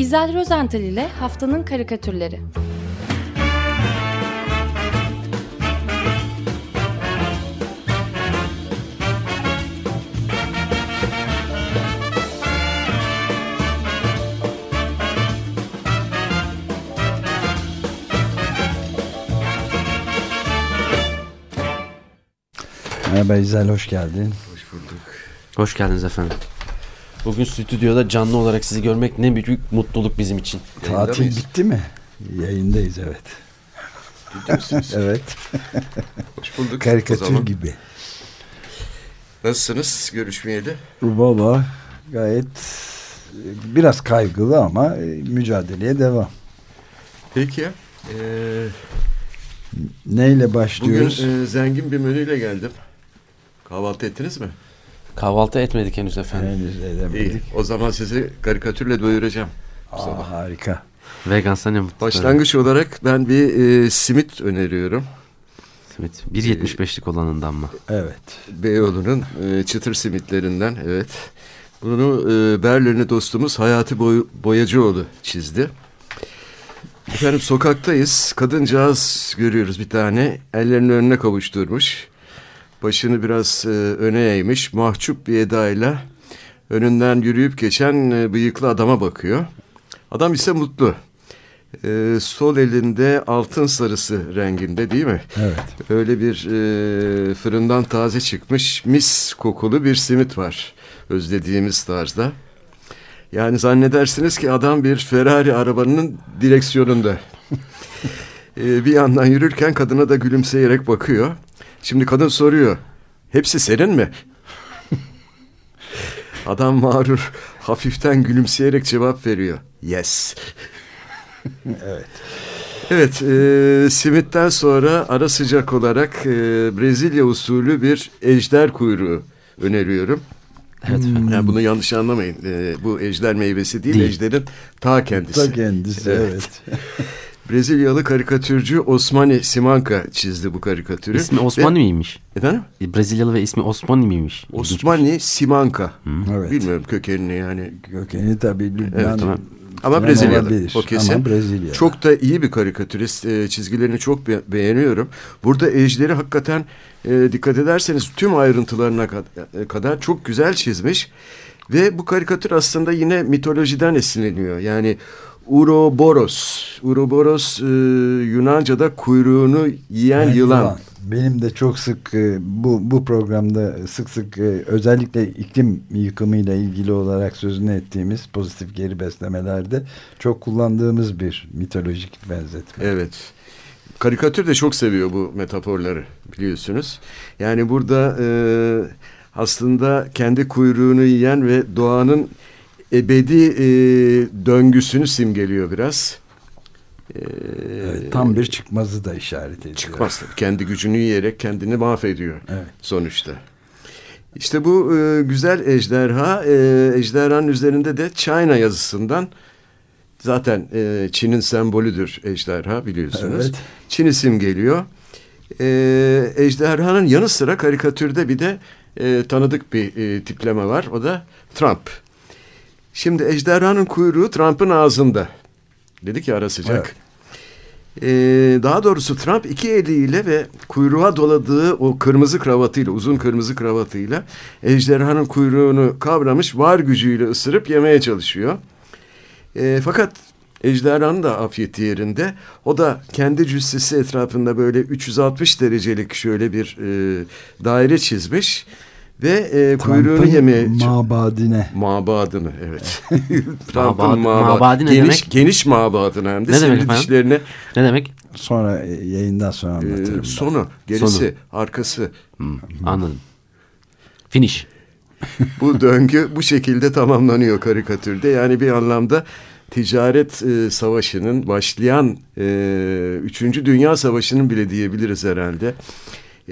İzel Rozental ile Haftanın Karikatürleri Merhaba İzel hoş geldin. Hoş bulduk. Hoş geldiniz efendim. Bugün stüdyoda canlı olarak sizi görmek ne büyük mutluluk bizim için. Tatil mıyız? bitti mi? Yayındayız evet. Misiniz? Evet. Hoş bulduk. Karikatür gibi. Nasılsınız görüşmeyeli? Valla gayet e, biraz kaygılı ama e, mücadeleye devam. Peki. Ee, Neyle bugün başlıyoruz? e, zengin bir menüyle geldim. Kahvaltı ettiniz mi? Kahvaltı etmedik henüz efendim. Henüz İyi. edemedik. O zaman sizi karikatürle doyuracağım. bu sabah. Aa, harika. Vegansa ne mutlu. Başlangıç olarak ben bir e, simit öneriyorum. Evet. 1.75'lik olanından mı? Evet. Beyoğlu'nun e, çıtır simitlerinden. Evet. Bunu e, Berlin'li dostumuz Hayati Boy Boyacıoğlu çizdi. Efendim sokaktayız. Kadıncağız görüyoruz bir tane. Ellerini önüne kavuşturmuş. Başını biraz e, öne eğmiş. Mahcup bir edayla önünden yürüyüp geçen e, bıyıklı adama bakıyor. Adam ise mutlu. E, sol elinde altın sarısı renginde değil mi? Evet. Öyle bir e, fırından taze çıkmış mis kokulu bir simit var. Özlediğimiz tarzda. Yani zannedersiniz ki adam bir Ferrari arabanın direksiyonunda. E, bir yandan yürürken kadına da gülümseyerek bakıyor. Şimdi kadın soruyor. Hepsi senin mi? Adam mağrur hafiften gülümseyerek cevap veriyor. Yes. Evet. Evet, e, simitten sonra ara sıcak olarak e, Brezilya usulü bir ejder kuyruğu öneriyorum. Evet efendim. Yani bunu yanlış anlamayın. E, bu ejder meyvesi değil, Değil. ejderin ta kendisi. Ta kendisi evet. Evet. Brezilyalı karikatürcü Osmani Simanka çizdi bu karikatürü. İsmi Osmani miymiş? Ve- efendim? Brezilyalı ve ismi Osmani miymiş? İlginçmiş. Osmani Simanka. Evet. Bilmiyorum kökenini yani. Kökeni tabii Lübnan. Evet, tamam. Ama Brezilyalı olabilir. o kesin. Ama Brezilya. Çok da iyi bir karikatürist. E, çizgilerini çok be- beğeniyorum. Burada ejderi hakikaten e, dikkat ederseniz tüm ayrıntılarına kad- e, kadar çok güzel çizmiş. Ve bu karikatür aslında yine mitolojiden esinleniyor. Yani Uroboros. Uroboros e, Yunanca'da kuyruğunu yiyen Yani yılan. Benim de çok sık e, bu bu programda sık sık e, özellikle iklim yıkımıyla ilgili olarak sözünü ettiğimiz pozitif geri beslemelerde çok kullandığımız bir mitolojik benzetme. Evet. Karikatür de çok seviyor bu metaforları biliyorsunuz. Yani burada e, aslında kendi kuyruğunu yiyen ve doğanın ebedi e, döngüsünü simgeliyor biraz. E, Evet, tam bir çıkmazı da işaret ediyor. çıkmaz tabii. Kendi gücünü yiyerek kendini mahvediyor Evet. sonuçta. İşte bu e, güzel ejderha, e, ejderhanın üzerinde de China yazısından zaten e, Çin'in sembolüdür ejderha biliyorsunuz. Evet. Çin simgeliyor. E, ejderhanın yanı sıra karikatürde bir de e, tanıdık bir e, tipleme var. O da Trump. Şimdi ejderhanın kuyruğu Trump'ın ağzında. Dedik ya ara sıcak. Evet. Ee, daha doğrusu Trump iki eliyle ve kuyruğa doladığı o kırmızı kravatıyla, uzun kırmızı kravatıyla ejderhanın kuyruğunu kavramış, var gücüyle ısırıp yemeye çalışıyor. Ee, fakat ejderhanın da afiyeti yerinde. O da kendi cüssesi etrafında böyle 360 derecelik şöyle bir e, daire çizmiş ve e, kuyruğunu Trump'ın yemeye mabadine. Mabadını evet. Trump'ın mabadi ne geniş, demek? Geniş mabadını hem de Ne demek sivri dişlerine Ne demek? Sonra e, yayından sonra e, anlatırım. ben. sonu, gerisi, Sonu. arkası. Hmm, anladım. Finish. Bu döngü bu şekilde tamamlanıyor karikatürde. Yani bir anlamda ticaret e, savaşının başlayan e, 3. Dünya Savaşı'nın bile diyebiliriz herhalde.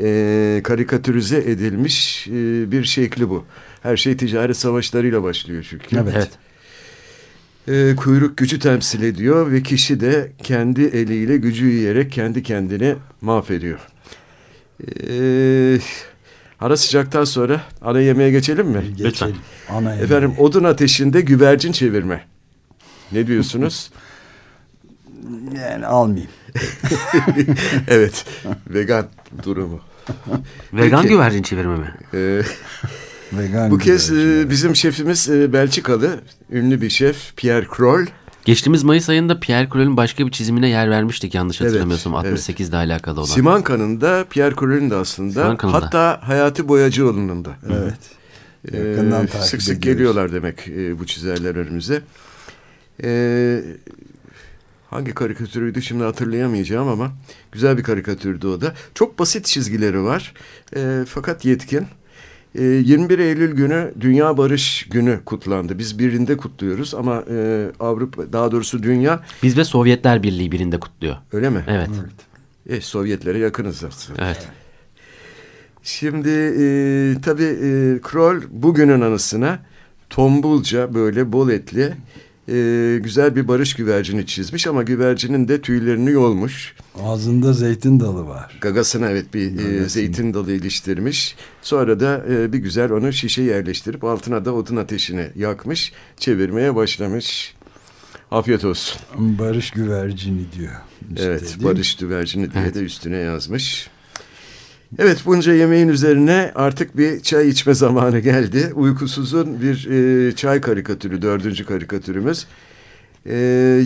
E, karikatürize edilmiş e, bir şekli bu. Her şey ticaret savaşlarıyla başlıyor çünkü. Evet. Evet. E, kuyruk gücü temsil ediyor ve kişi de kendi eliyle gücü yiyerek kendi kendini mahvediyor. E, ara sıcaktan sonra ana yemeğe geçelim mi? Geçelim. Ana. Efendim odun ateşinde güvercin çevirme. Ne diyorsunuz? Yani almayayım. evet. Vegan durumu. Vegan Peki. güvercin çevirme mi? Ee, Vegan bu kez güvercin. e, bizim şefimiz e, Belçikalı. Ünlü bir şef Pierre Kroll. Geçtiğimiz Mayıs ayında Pierre Croll'ün başka bir çizimine yer vermiştik yanlış Evet, hatırlamıyorsam. evet. 68 ile alakalı olan. Simanka'nın da Pierre Kroll'ün de aslında. Simanka'nın da. Hatta Hayati Boyacıoğlu'nun da. Evet. Ee, Yakından takip sık sık ediyoruz. geliyorlar demek e, bu çizerler önümüze. Ee, hangi karikatürüydü şimdi hatırlayamayacağım ama güzel bir karikatürdü o da. Çok basit çizgileri var Ee, fakat yetkin. Ee, 21 Eylül günü Dünya Barış Günü kutlandı. Biz birinde kutluyoruz ama e, Avrupa daha doğrusu dünya Biz ve Sovyetler Birliği birinde kutluyor. öyle mi? Evet. Evet. E, Sovyetlere yakınız aslında. Evet. Şimdi e, tabii e, Kroll bugünün anısına tombulca böyle bol etli e, güzel bir barış güvercini çizmiş ama güvercinin de tüylerini yolmuş. Ağzında zeytin dalı var. Gagasına evet bir e, zeytin dalı iliştirmiş. Sonra da e, bir güzel onu şişe yerleştirip altına da odun ateşini yakmış. Çevirmeye başlamış. Afiyet olsun. Barış güvercini diyor. üstte, Evet, mi? barış güvercini diye de üstüne yazmış. Evet, bunca yemeğin üzerine artık bir çay içme zamanı geldi. Uykusuzun bir e, çay karikatürü, dördüncü karikatürümüz. E,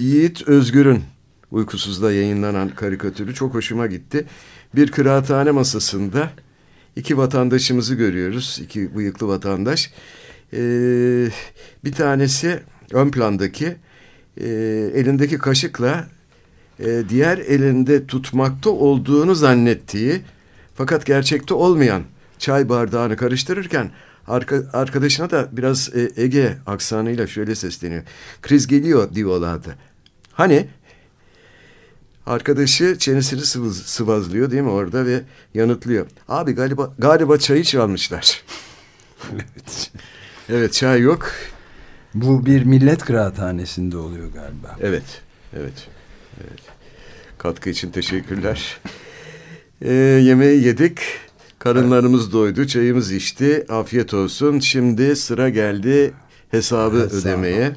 Yiğit Özgür'ün Uykusuz'da yayınlanan karikatürü çok hoşuma gitti. Bir kıraathane masasında iki vatandaşımızı görüyoruz, iki bıyıklı vatandaş. E, bir tanesi ön plandaki e, elindeki kaşıkla e, diğer elinde tutmakta olduğunu zannettiği fakat gerçekte olmayan çay bardağını karıştırırken arka, arkadaşına da biraz e, Ege aksanıyla şöyle sesleniyor. Kriz geliyor diyorlardı. Hani arkadaşı çenesini sıvız, sıvazlıyor değil mi orada ve yanıtlıyor. Abi galiba galiba çayı çalmışlar. Evet. Evet çay yok. Bu bir millet kıraathanesinde oluyor galiba. Evet, evet, evet. Katkı için teşekkürler. Ee, yemeği yedik, karınlarımız doydu, çayımız içti, afiyet olsun. Şimdi sıra geldi hesabı Hesaba. ödemeye.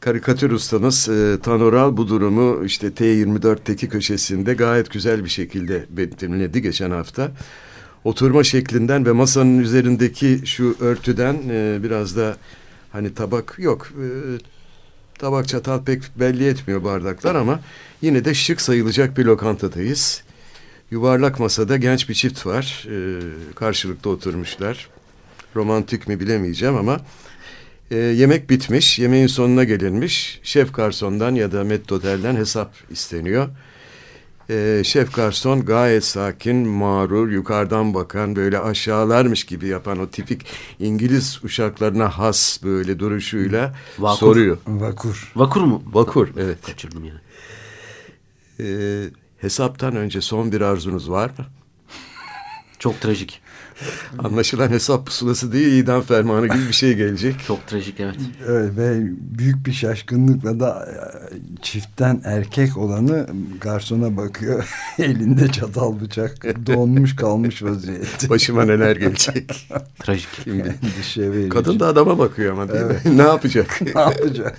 Karikatür ustamız e, Tanoral bu durumu işte T24'teki köşesinde gayet güzel bir şekilde betimledi geçen hafta. Oturma şeklinden ve masanın üzerindeki şu örtüden e, biraz da hani tabak yok. E, tabak çatal pek belli etmiyor bardaklar ama yine de şık sayılacak bir lokantadayız. Yuvarlak masada genç bir çift var. E, karşılıklı oturmuşlar. Romantik mi bilemeyeceğim ama e, yemek bitmiş. Yemeğin sonuna gelinmiş. Şef garsondan ya da mettotelden hesap isteniyor. E, şef garson gayet sakin, mağrur, yukarıdan bakan, böyle aşağılarmış gibi yapan o tipik İngiliz uşaklarına has böyle duruşuyla Vakur. soruyor. Vakur. Vakur mu? Vakur, evet. Kaçırdım yani. E, hesaptan önce son bir arzunuz var mı? Çok trajik. Anlaşılan hesap pusulası değil, idam fermanı gibi bir şey gelecek. Çok trajik evet. Evet, ve büyük bir şaşkınlıkla da e, çiftten erkek olanı garsona bakıyor. Elinde çatal bıçak donmuş kalmış vaziyette. Başıma neler gelecek. Trajik. Kim bilir. Endişe verici. Kadın da adama bakıyor ama değil Evet. mi? ne yapacak? ne yapacak.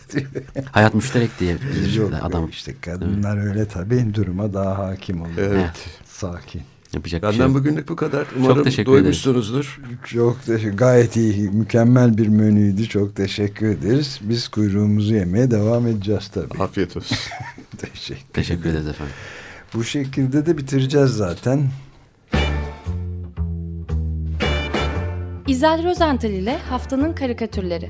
Hayat müşterek diye Yok, adam. işte kadınlar öyle tabii duruma daha hakim oluyor. Evet. Sakin. Yapacak bir şey Benden bugünlük bu kadar. Umarım teşekkür doymuşsunuzdur. Çok teşekkür Gayet iyi. Mükemmel bir menüydü. Çok teşekkür ederiz. Biz kuyruğumuzu yemeye devam edeceğiz tabii. Afiyet olsun. teşekkür. Teşekkür ederiz efendim. Bu şekilde de bitireceğiz zaten. İzel Rozental ile Haftanın Karikatürleri.